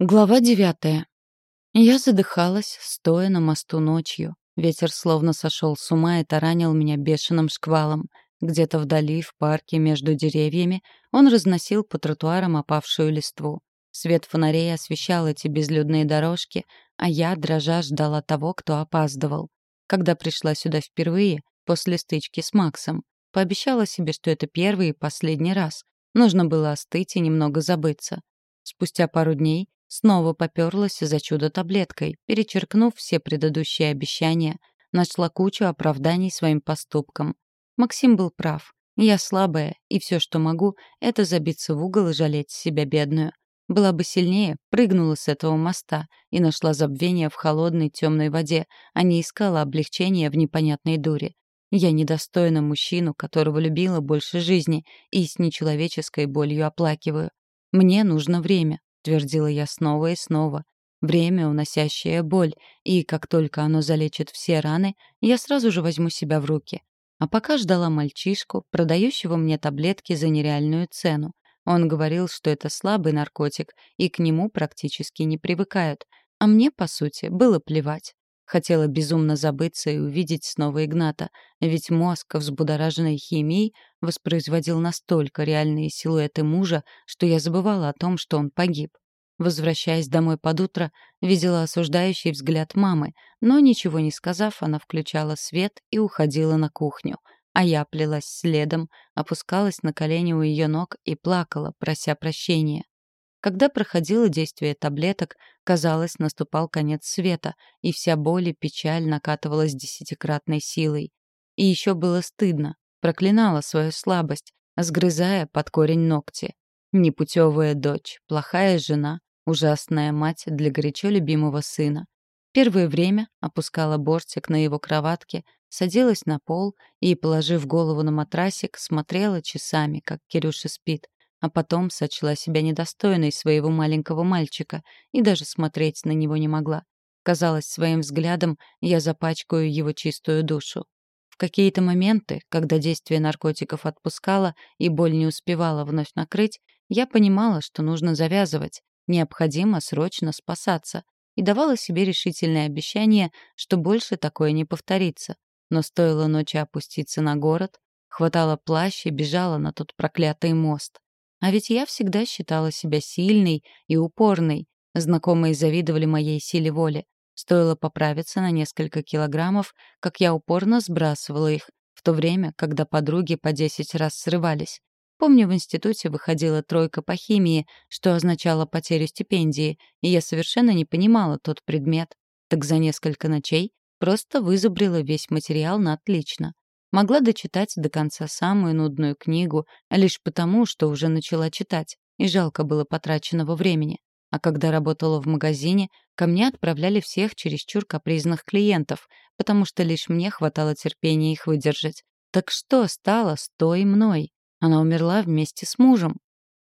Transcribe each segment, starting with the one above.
Глава девятая. Я задыхалась, стоя на мосту ночью. Ветер словно сошел с ума и таранил меня бешеным шквалом. Где-то вдали, в парке, между деревьями, он разносил по тротуарам опавшую листву. Свет фонарей освещал эти безлюдные дорожки, а я, дрожа, ждала того, кто опаздывал. Когда пришла сюда впервые, после стычки с Максом, пообещала себе, что это первый и последний раз. Нужно было остыть и немного забыться. Спустя пару дней Снова попёрлась за чудо-таблеткой, перечеркнув все предыдущие обещания, нашла кучу оправданий своим поступкам. Максим был прав. Я слабая, и все, что могу, это забиться в угол и жалеть себя бедную. Была бы сильнее, прыгнула с этого моста и нашла забвение в холодной темной воде, а не искала облегчения в непонятной дуре. Я недостойна мужчину, которого любила больше жизни, и с нечеловеческой болью оплакиваю. Мне нужно время, твердила я снова и снова. Время, уносящее боль, и как только оно залечит все раны, я сразу же возьму себя в руки. А пока ждала мальчишку, продающего мне таблетки за нереальную цену. Он говорил, что это слабый наркотик, и к нему практически не привыкают. А мне, по сути, было плевать. Хотела безумно забыться и увидеть снова Игната, ведь мозг, взбудораженный химией, воспроизводил настолько реальные силуэты мужа, что я забывала о том, что он погиб. Возвращаясь домой под утро, видела осуждающий взгляд мамы, но, ничего не сказав, она включала свет и уходила на кухню. А я плелась следом, опускалась на колени у ее ног и плакала, прося прощения. Когда проходило действие таблеток, казалось, наступал конец света, и вся боль и печаль накатывалась десятикратной силой. И еще было стыдно, проклинала свою слабость, сгрызая под корень ногти. Непутевая дочь, плохая жена, ужасная мать для горячо любимого сына. Первое время опускала бортик на его кроватке, садилась на пол и, положив голову на матрасик, смотрела часами, как Кирюша спит, а потом сочла себя недостойной своего маленького мальчика и даже смотреть на него не могла. Казалось, своим взглядом я запачкаю его чистую душу. В какие-то моменты, когда действие наркотиков отпускало и боль не успевала вновь накрыть, я понимала, что нужно завязывать, необходимо срочно спасаться, и давала себе решительное обещание, что больше такое не повторится. Но стоило ночи опуститься на город, хватала плащ и бежала на тот проклятый мост. А ведь я всегда считала себя сильной и упорной. Знакомые завидовали моей силе воли. Стоило поправиться на несколько килограммов, как я упорно сбрасывала их, в то время, когда подруги по десять раз срывались. Помню, в институте выходила тройка по химии, что означало потерю стипендии, и я совершенно не понимала тот предмет. Так за несколько ночей просто вызубрила весь материал на отлично. Могла дочитать до конца самую нудную книгу лишь потому, что уже начала читать, и жалко было потраченного времени. А когда работала в магазине, ко мне отправляли всех чересчур капризных клиентов, потому что лишь мне хватало терпения их выдержать. Так что стало с той мной? Она умерла вместе с мужем.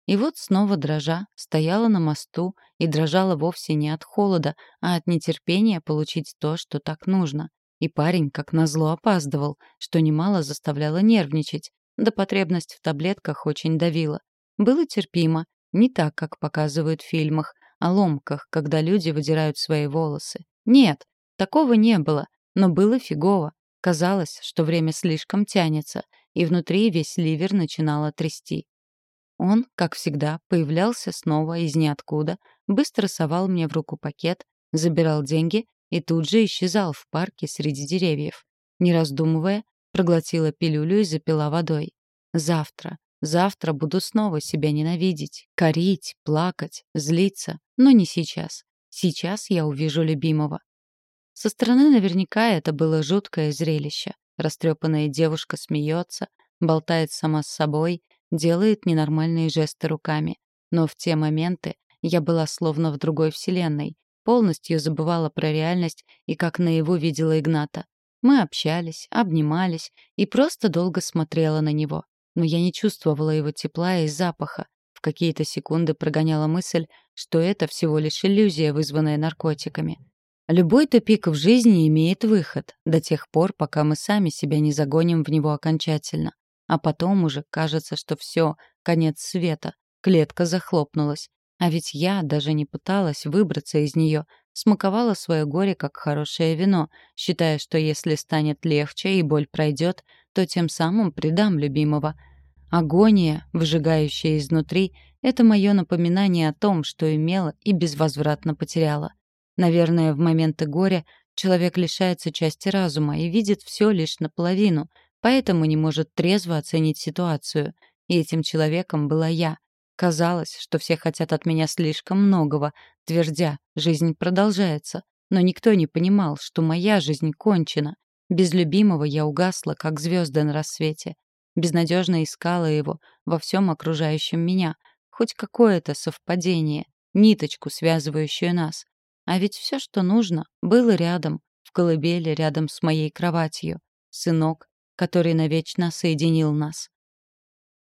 И вот снова дрожа, стояла на мосту и дрожала вовсе не от холода, а от нетерпения получить то, что так нужно. И парень, как назло, опаздывал, что немало заставляло нервничать, да потребность в таблетках очень давила. Было терпимо, не так, как показывают в фильмах, о ломках, когда люди выдирают свои волосы. Нет, такого не было, но было фигово. Казалось, что время слишком тянется, и внутри весь ливер начинало трясти. Он, как всегда, появлялся снова из ниоткуда, быстро совал мне в руку пакет, забирал деньги и тут же исчезал в парке среди деревьев. Не раздумывая, проглотила пилюлю и запила водой. Завтра, завтра буду снова себя ненавидеть, корить, плакать, злиться, но не сейчас. Сейчас я увижу любимого. Со стороны наверняка это было жуткое зрелище. Растрепанная девушка смеется, болтает сама с собой, делает ненормальные жесты руками. Но в те моменты я была словно в другой вселенной, полностью забывала про реальность и как наяву видела Игната. Мы общались, обнимались и просто долго смотрела на него. Но я не чувствовала его тепла и запаха. В какие-то секунды прогоняла мысль, что это всего лишь иллюзия, вызванная наркотиками. Любой тупик в жизни имеет выход, до тех пор, пока мы сами себя не загоним в него окончательно. А потом уже кажется, что все, конец света, клетка захлопнулась. А ведь я даже не пыталась выбраться из нее, смаковала свое горе как хорошее вино, считая, что если станет легче и боль пройдет, то тем самым предам любимого. Агония, выжигающая изнутри, — это мое напоминание о том, что имела и безвозвратно потеряла. Наверное, в моменты горя человек лишается части разума и видит все лишь наполовину, поэтому не может трезво оценить ситуацию. И этим человеком была я. Казалось, что все хотят от меня слишком многого, твердя, жизнь продолжается. Но никто не понимал, что моя жизнь кончена. Без любимого я угасла, как звезды на рассвете. Безнадежно искала его во всем окружающем меня. Хоть какое-то совпадение, ниточку, связывающую нас. А ведь все, что нужно, было рядом, в колыбели рядом с моей кроватью. Сынок, который навечно соединил нас.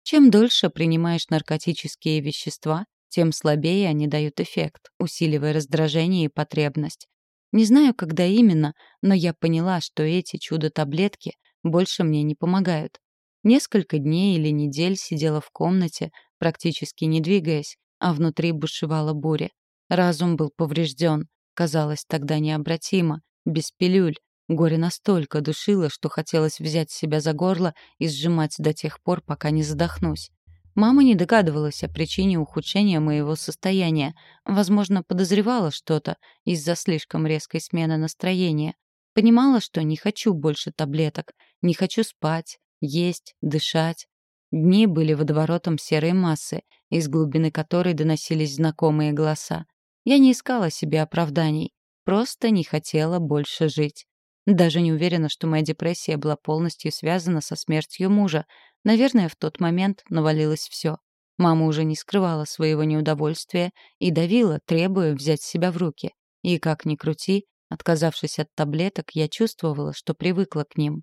Чем дольше принимаешь наркотические вещества, тем слабее они дают эффект, усиливая раздражение и потребность. Не знаю, когда именно, но я поняла, что эти чудо-таблетки больше мне не помогают. Несколько дней или недель сидела в комнате, практически не двигаясь, а внутри бушевала буря. Разум был поврежден, казалось тогда необратимо, без пилюль, Горе настолько душило, что хотелось взять себя за горло и сжимать до тех пор, пока не задохнусь. Мама не догадывалась о причине ухудшения моего состояния, возможно, подозревала что-то из-за слишком резкой смены настроения. Понимала, что не хочу больше таблеток, не хочу спать, есть, дышать. Дни были водоворотом серой массы, из глубины которой доносились знакомые голоса. Я не искала себе оправданий, просто не хотела больше жить. Даже не уверена, что моя депрессия была полностью связана со смертью мужа. Наверное, в тот момент навалилось все. Мама уже не скрывала своего неудовольствия и давила, требуя взять себя в руки. И как ни крути, отказавшись от таблеток, я чувствовала, что привыкла к ним.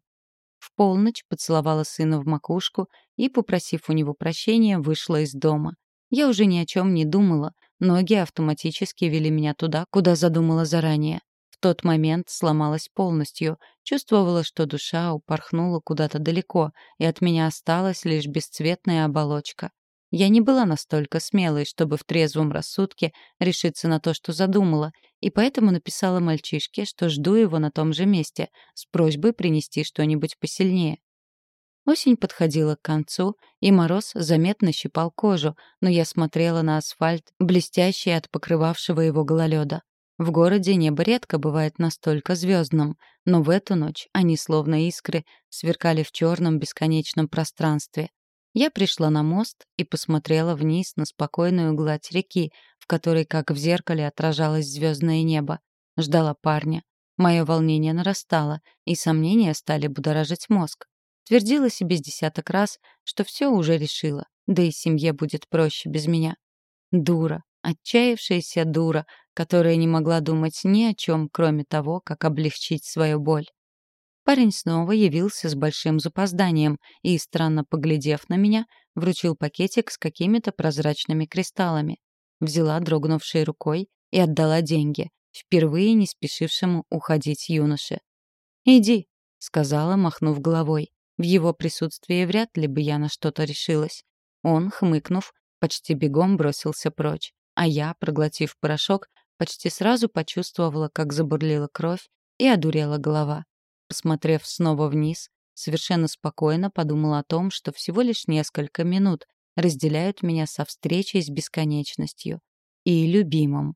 В полночь поцеловала сына в макушку и, попросив у него прощения, вышла из дома. Я уже ни о чем не думала, ноги автоматически вели меня туда, куда задумала заранее тот момент сломалась полностью, чувствовала, что душа упорхнула куда-то далеко, и от меня осталась лишь бесцветная оболочка. Я не была настолько смелой, чтобы в трезвом рассудке решиться на то, что задумала, и поэтому написала мальчишке, что жду его на том же месте, с просьбой принести что-нибудь посильнее. Осень подходила к концу, и мороз заметно щипал кожу, но я смотрела на асфальт, блестящий от покрывавшего его гололеда. В городе небо редко бывает настолько звездным, но в эту ночь они, словно искры, сверкали в черном бесконечном пространстве. Я пришла на мост и посмотрела вниз на спокойную гладь реки, в которой, как в зеркале, отражалось звездное небо. Ждала парня. Мое волнение нарастало, и сомнения стали будоражить мозг. Твердила себе с десяток раз, что все уже решила, да и семье будет проще без меня. Дура, отчаявшаяся дура, которая не могла думать ни о чем, кроме того, как облегчить свою боль. Парень снова явился с большим запозданием и, странно поглядев на меня, вручил пакетик с какими-то прозрачными кристаллами. Взяла дрогнувшей рукой и отдала деньги, впервые не спешившему уходить юноше. «Иди», — сказала, махнув головой. В его присутствии вряд ли бы я на что-то решилась. Он, хмыкнув, почти бегом бросился прочь. А я, проглотив порошок, почти сразу почувствовала, как забурлила кровь и одурела голова. Посмотрев снова вниз, совершенно спокойно подумала о том, что всего лишь несколько минут разделяют меня со встречей с бесконечностью и любимым.